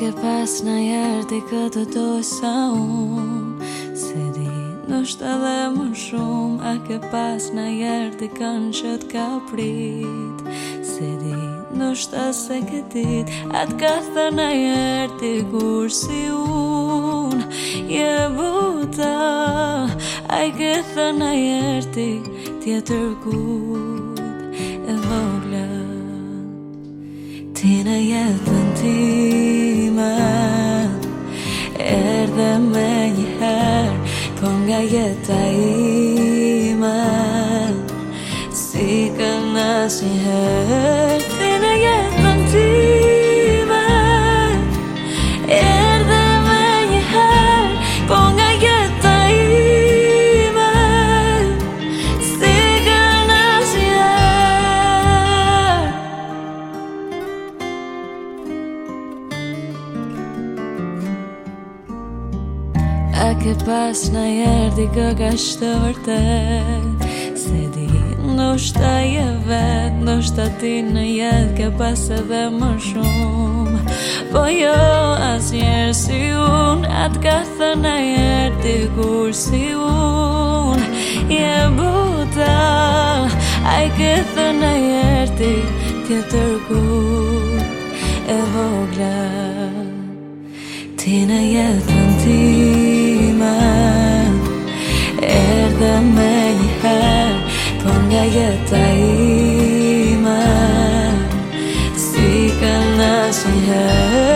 ke pas në jërë ti këtë dojë sa unë Se di nështë edhe më shumë A ke pas në jërë ti kanë që t'ka prit Se di nështë asë e këtit A t'ka thë në jërë ti kur si unë Je buta A i ke thë në jërë ti tjetër E vogla Ti në jetën ti her Kongayetaiman Sikan na si ke pas në jerdi kë ka shtë vërtet Se di në shta je vet Në shta ti në jet ke pas edhe më shumë Po jo as njerë si unë Atë ka thë në jerdi kur si unë Je buta A i ke thë në jerdi të kur e vogla Ti në jetë në në ti λόγια για τα είμαι σου σιγά